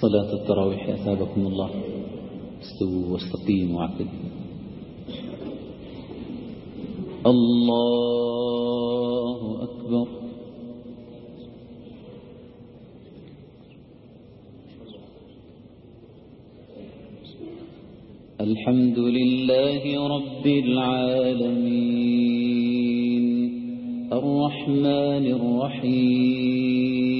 صلاة التراويح أثابكم الله. استووا واستقيموا عقدوا الله أكبر. الحمد لله رب العالمين. الرحمن الرحيم.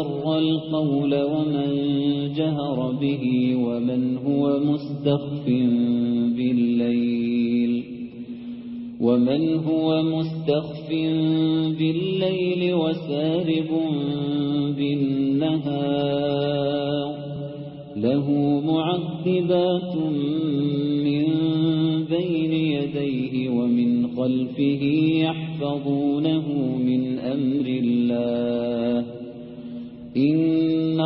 أسر القول ومن جهر به ومن هو مستخف بالليل ومن هو مستخف بالليل وسارب بالنهار له معذبات من بين يديه ومن خلفه يحفظونه من أمر الله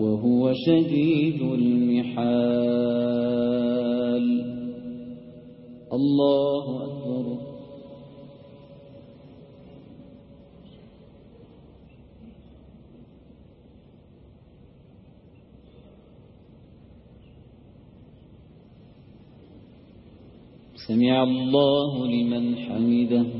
وهو شديد المحال. الله أكبر. سمع الله لمن حمده.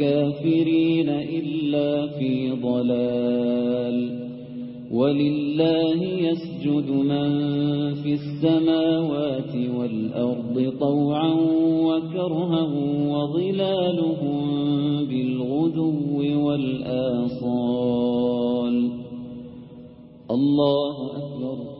الكافرين إلا في ضلال. ولله يسجد من في السماوات والأرض طوعا وكرها وظلالهم بالغدو والآصال. الله أكبر.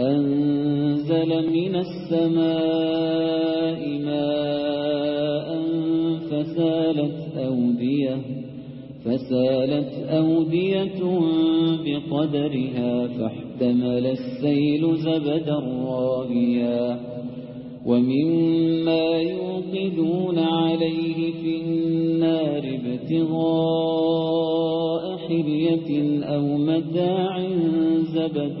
أنزل من السماء ماء فسالت أودية فسالت أودية بقدرها فاحتمل السيل زبدا رابيا. ومما يوقدون عليه في النار ابتغاء حلية أو متاع زبد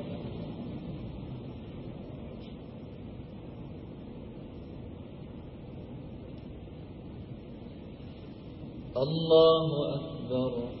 الله أكبر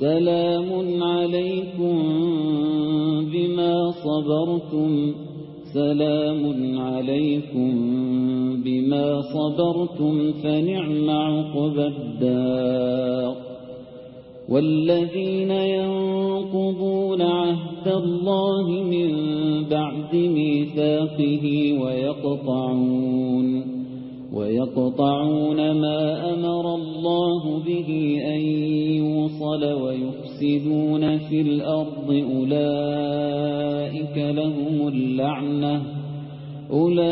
سلام عليكم بما صبرتم. سلام عليكم بما صبرتم فنعم عقب الدار. والذين ينقضون عهد الله من بعد ميثاقه ويقطعون ويقطعون ما أمر الله به أن الْبَاطِلَ وَيُفْسِدُونَ فِي الْأَرْضِ أُولَئِكَ لَهُمُ اللَّعْنَةُ أُولَئِكَ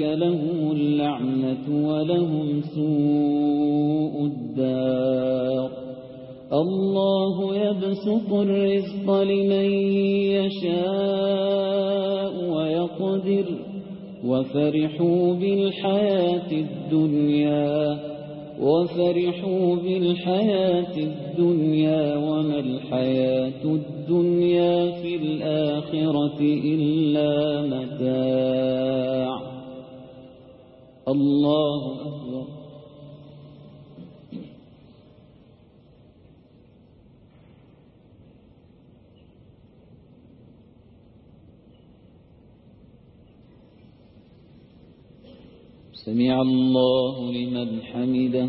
لَهُمُ اللَّعْنَةُ وَلَهُمْ سُوءُ الدَّارِ اللَّهُ يَبْسُطُ الرِّزْقَ لِمَن يَشَاءُ وَيَقْدِرُ وَفَرِحُوا بِالْحَيَاةِ الدُّنْيَا وفرحوا بالحياة الدنيا وما الحياة الدنيا في الآخرة إلا مدار سمع الله لمن حمده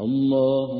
الله